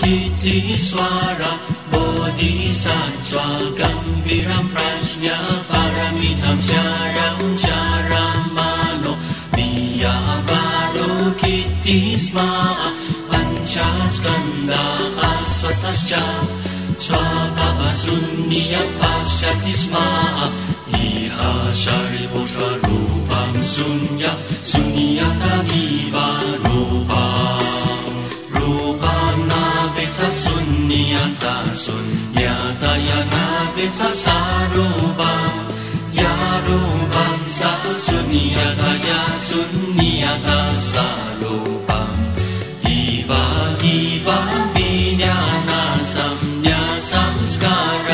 कीर्तिस्वरा बोधिसत्त्वा गम्भीरं प्रश्न परमितं शरं शरमानो दियावारो कीर्तिस्मा पञ्चस्कन्दाः सतश्च स्वभावशून्यपश्यति स्म शून्यत शून्यतय नाविथ सारूपं या रूपं स शून्यतय शून्यत सारूपम् इव इव विज्ञाना संज्ञा संस्कारविज्ञानम्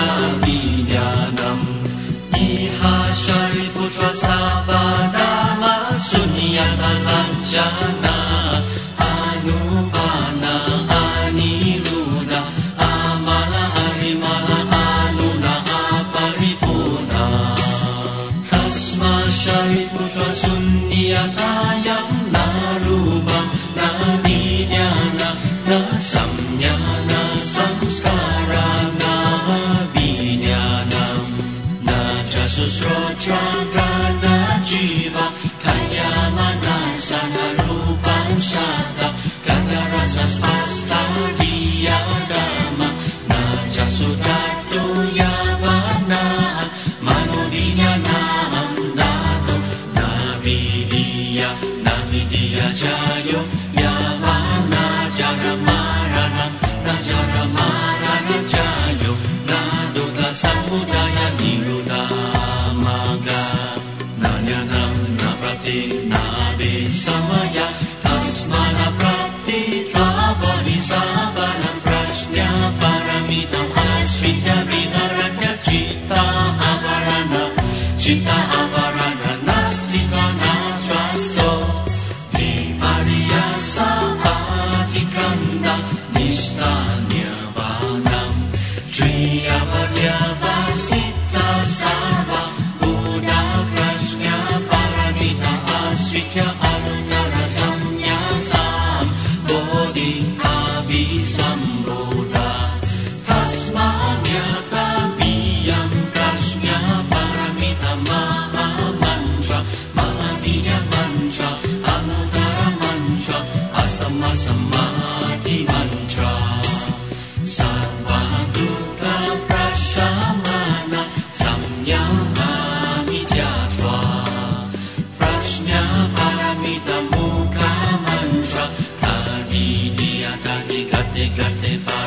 शरीपुत्र शून्यतायं न विज्ञान न संज्ञा न संस्कारा न विज्ञानम् न च शुश्रोत्र विधिय न विधिय चायो यावना जगमारणं न जगमारण चायो न निरुदामगा न ज्ञानं न प्रति न विसमय तस्मन प्रश्न परमितम् चित्ता gata, gata, gata, gata,